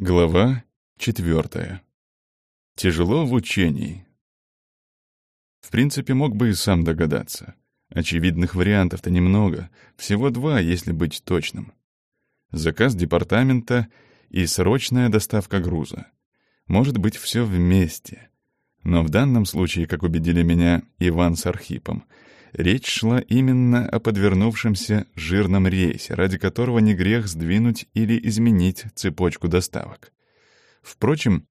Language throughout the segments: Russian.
Глава четвертая. Тяжело в учении. В принципе, мог бы и сам догадаться. Очевидных вариантов-то немного, всего два, если быть точным. Заказ департамента и срочная доставка груза. Может быть, все вместе. Но в данном случае, как убедили меня Иван с Архипом, речь шла именно о подвернувшемся жирном рейсе, ради которого не грех сдвинуть или изменить цепочку доставок. Впрочем,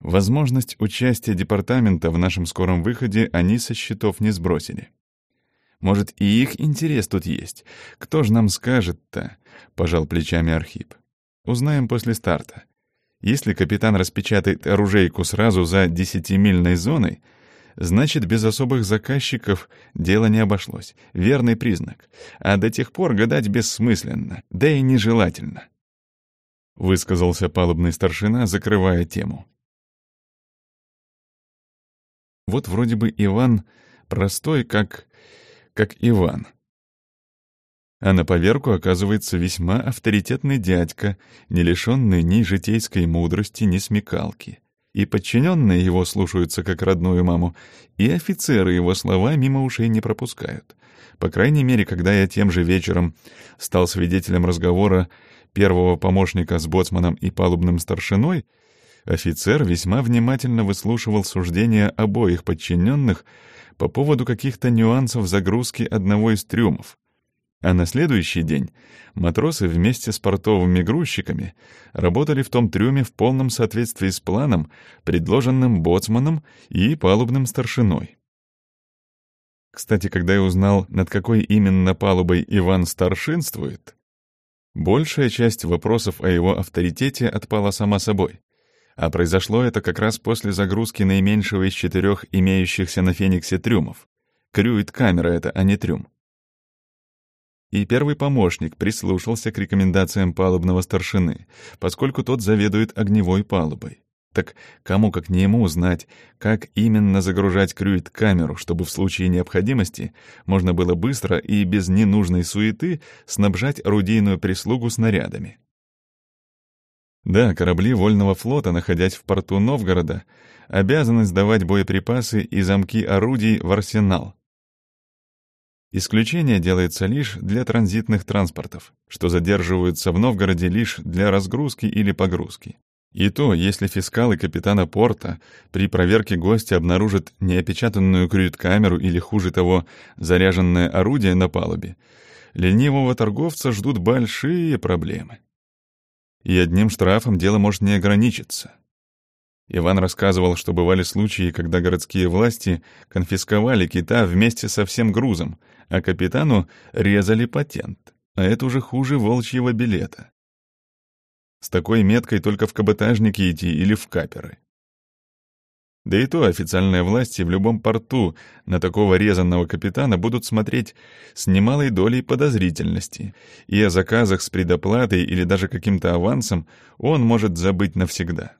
возможность участия департамента в нашем скором выходе они со счетов не сбросили. Может, и их интерес тут есть. Кто же нам скажет-то? — пожал плечами Архип. Узнаем после старта. Если капитан распечатает оружейку сразу за десятимильной зоной, Значит, без особых заказчиков дело не обошлось. Верный признак. А до тех пор гадать бессмысленно, да и нежелательно. Высказался палубный старшина, закрывая тему. Вот вроде бы Иван простой, как... как Иван. А на поверку оказывается весьма авторитетный дядька, не лишенный ни житейской мудрости, ни смекалки. И подчиненные его слушаются как родную маму, и офицеры его слова мимо ушей не пропускают. По крайней мере, когда я тем же вечером стал свидетелем разговора первого помощника с боцманом и палубным старшиной, офицер весьма внимательно выслушивал суждения обоих подчиненных по поводу каких-то нюансов загрузки одного из трюмов. А на следующий день матросы вместе с портовыми грузчиками работали в том трюме в полном соответствии с планом, предложенным боцманом и палубным старшиной. Кстати, когда я узнал, над какой именно палубой Иван старшинствует, большая часть вопросов о его авторитете отпала сама собой. А произошло это как раз после загрузки наименьшего из четырех имеющихся на «Фениксе» трюмов. Крюит-камера это, а не трюм и первый помощник прислушался к рекомендациям палубного старшины, поскольку тот заведует огневой палубой. Так кому как не ему узнать, как именно загружать крюит-камеру, чтобы в случае необходимости можно было быстро и без ненужной суеты снабжать орудийную прислугу снарядами. Да, корабли Вольного флота, находясь в порту Новгорода, обязаны сдавать боеприпасы и замки орудий в арсенал, Исключение делается лишь для транзитных транспортов, что задерживаются в Новгороде лишь для разгрузки или погрузки. И то, если фискалы капитана порта при проверке гостя обнаружат неопечатанную крюит-камеру или, хуже того, заряженное орудие на палубе, ленивого торговца ждут большие проблемы. И одним штрафом дело может не ограничиться. Иван рассказывал, что бывали случаи, когда городские власти конфисковали кита вместе со всем грузом, а капитану резали патент. А это уже хуже волчьего билета. С такой меткой только в каботажники идти или в каперы. Да и то официальные власти в любом порту на такого резанного капитана будут смотреть с немалой долей подозрительности, и о заказах с предоплатой или даже каким-то авансом он может забыть навсегда.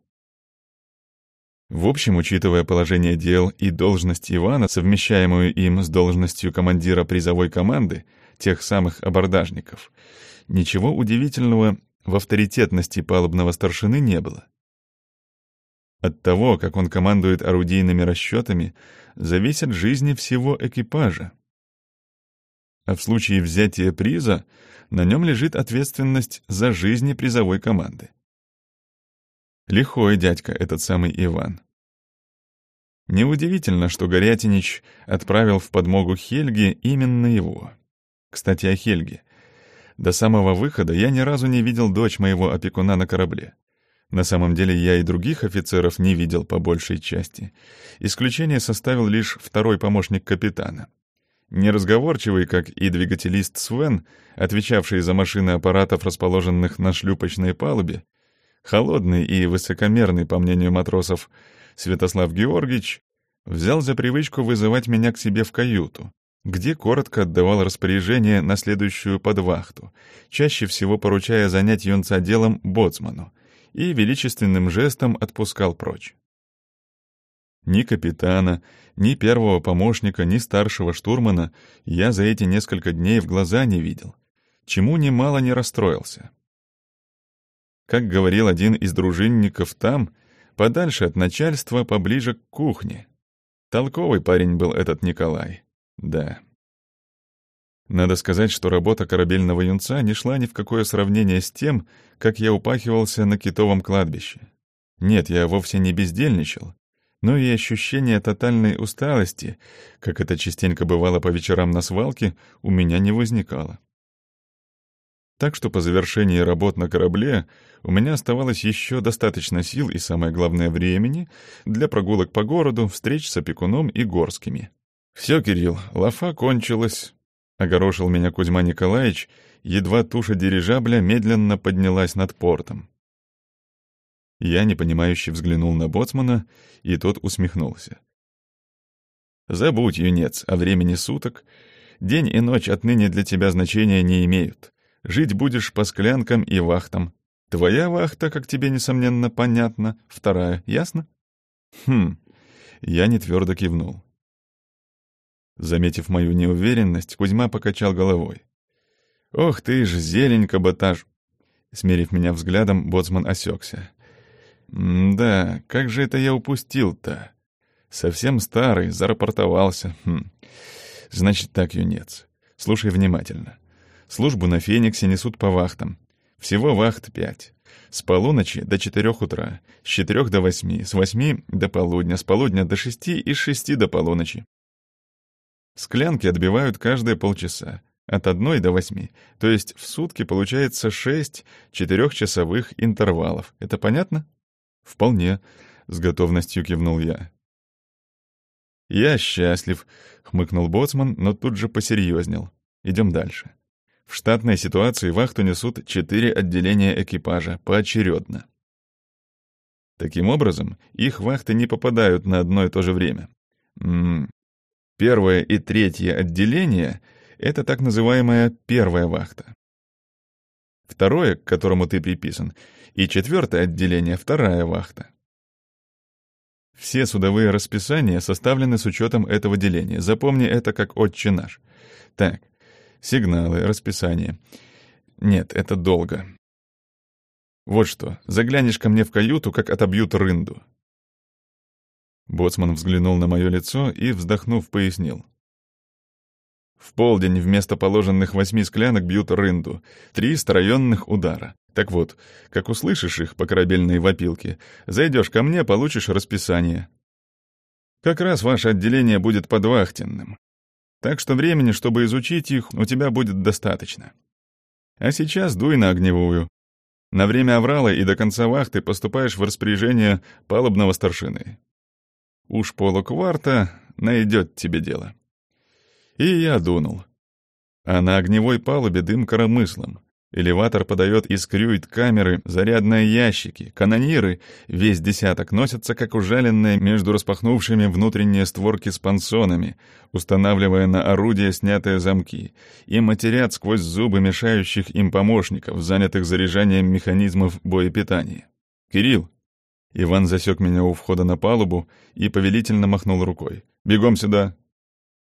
В общем, учитывая положение дел и должность Ивана, совмещаемую им с должностью командира призовой команды, тех самых абордажников, ничего удивительного в авторитетности палубного старшины не было. От того, как он командует орудийными расчетами, зависят жизни всего экипажа. А в случае взятия приза на нем лежит ответственность за жизни призовой команды. Лихой дядька этот самый Иван. Неудивительно, что Горятинич отправил в подмогу Хельге именно его. Кстати, о Хельге. До самого выхода я ни разу не видел дочь моего опекуна на корабле. На самом деле я и других офицеров не видел по большей части. Исключение составил лишь второй помощник капитана. Неразговорчивый, как и двигателист Свен, отвечавший за машины аппаратов, расположенных на шлюпочной палубе, Холодный и высокомерный, по мнению матросов, Святослав Георгиевич взял за привычку вызывать меня к себе в каюту, где коротко отдавал распоряжение на следующую подвахту, чаще всего поручая занять юнца делом боцману, и величественным жестом отпускал прочь. Ни капитана, ни первого помощника, ни старшего штурмана я за эти несколько дней в глаза не видел, чему немало не расстроился. Как говорил один из дружинников там, подальше от начальства, поближе к кухне. Толковый парень был этот Николай. Да. Надо сказать, что работа корабельного юнца не шла ни в какое сравнение с тем, как я упахивался на китовом кладбище. Нет, я вовсе не бездельничал, но и ощущение тотальной усталости, как это частенько бывало по вечерам на свалке, у меня не возникало. Так что по завершении работ на корабле у меня оставалось еще достаточно сил и, самое главное, времени для прогулок по городу, встреч с опекуном и горскими. «Все, Кирилл, лафа кончилась», — огорошил меня Кузьма Николаевич, едва туша дирижабля медленно поднялась над портом. Я непонимающе взглянул на боцмана, и тот усмехнулся. «Забудь, юнец, о времени суток. День и ночь отныне для тебя значения не имеют. Жить будешь по склянкам и вахтам. Твоя вахта, как тебе, несомненно, понятно, вторая, ясно? Хм, я не твердо кивнул. Заметив мою неуверенность, Кузьма покачал головой. «Ох ты ж, зелень каботаж!» Смерив меня взглядом, боцман осекся. «Да, как же это я упустил-то? Совсем старый, зарапортовался. Хм. Значит так, юнец, слушай внимательно. Службу на «Фениксе» несут по вахтам. Всего вахт пять. С полуночи до четырех утра, с четырех до восьми, с восьми до полудня, с полудня до шести и с шести до полуночи. Склянки отбивают каждые полчаса, от одной до восьми, то есть в сутки получается шесть четырехчасовых интервалов. Это понятно? Вполне, с готовностью кивнул я. «Я счастлив», — хмыкнул боцман, но тут же посерьезнел. «Идем дальше». В штатной ситуации вахту несут четыре отделения экипажа, поочередно. Таким образом, их вахты не попадают на одно и то же время. Первое и третье отделение — это так называемая первая вахта. Второе, к которому ты приписан, и четвертое отделение — вторая вахта. Все судовые расписания составлены с учетом этого деления. Запомни это как отче наш. Так, сигналы, расписание. Нет, это долго. Вот что, заглянешь ко мне в каюту, как отобьют рынду. Боцман взглянул на мое лицо и, вздохнув, пояснил. В полдень вместо положенных восьми склянок бьют рынду. Три староенных удара. Так вот, как услышишь их по корабельной вопилке, зайдешь ко мне, получишь расписание. Как раз ваше отделение будет подвахтенным. Так что времени, чтобы изучить их, у тебя будет достаточно. А сейчас дуй на огневую. На время аврала и до конца вахты поступаешь в распоряжение палубного старшины. Уж полукварта найдет тебе дело. И я дунул. А на огневой палубе дым коромыслом. Элеватор подает из крюит-камеры зарядные ящики, канониры, весь десяток носятся, как ужаленные между распахнувшими внутренние створки с пансонами, устанавливая на орудие снятые замки, и матерят сквозь зубы мешающих им помощников, занятых заряжанием механизмов боепитания. «Кирилл!» Иван засек меня у входа на палубу и повелительно махнул рукой. «Бегом сюда!»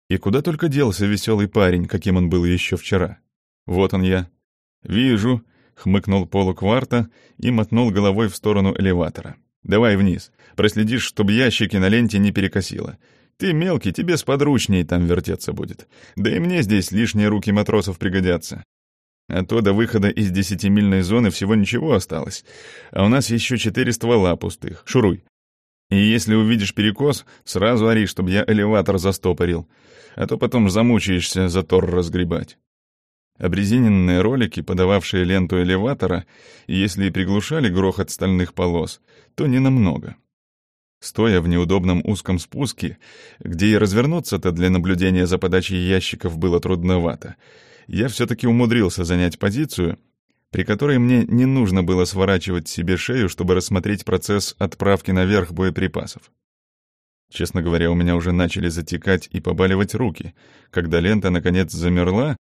И куда только делся веселый парень, каким он был еще вчера. Вот он я, «Вижу», — хмыкнул полукварта и мотнул головой в сторону элеватора. «Давай вниз. Проследишь, чтобы ящики на ленте не перекосило. Ты мелкий, тебе сподручней там вертеться будет. Да и мне здесь лишние руки матросов пригодятся. А то до выхода из десятимильной зоны всего ничего осталось. А у нас еще четыре ствола пустых. Шуруй. И если увидишь перекос, сразу ори, чтобы я элеватор застопорил. А то потом замучаешься затор разгребать. Обрезиненные ролики, подававшие ленту элеватора, если и приглушали грохот стальных полос, то не намного. Стоя в неудобном узком спуске, где и развернуться-то для наблюдения за подачей ящиков было трудновато, я все-таки умудрился занять позицию, при которой мне не нужно было сворачивать себе шею, чтобы рассмотреть процесс отправки наверх боеприпасов. Честно говоря, у меня уже начали затекать и побаливать руки, когда лента наконец замерла,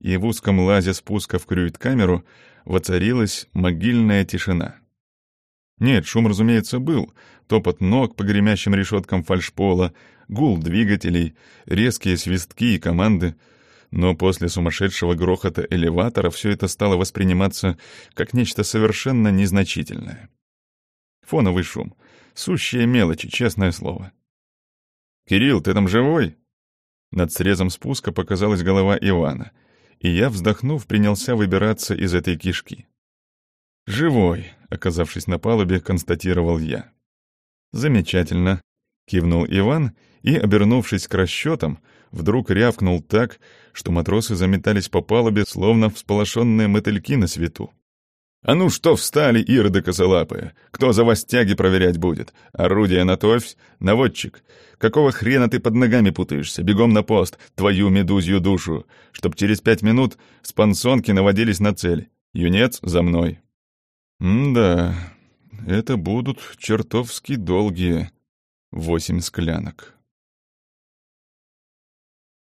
и в узком лазе спуска в крюит-камеру воцарилась могильная тишина. Нет, шум, разумеется, был. Топот ног по гремящим решеткам фальшпола, гул двигателей, резкие свистки и команды. но после сумасшедшего грохота элеватора все это стало восприниматься как нечто совершенно незначительное. Фоновый шум. Сущие мелочи, честное слово. «Кирилл, ты там живой?» Над срезом спуска показалась голова Ивана, и я, вздохнув, принялся выбираться из этой кишки. «Живой», — оказавшись на палубе, констатировал я. «Замечательно», — кивнул Иван и, обернувшись к расчетам, вдруг рявкнул так, что матросы заметались по палубе, словно всполошенные мотыльки на свету. «А ну что встали, ироды косолапые? Кто за вас тяги проверять будет? Орудие натовь? Наводчик? Какого хрена ты под ногами путаешься? Бегом на пост, твою медузью душу, чтоб через пять минут спансонки наводились на цель. Юнец за мной». «М-да, это будут чертовски долгие восемь склянок».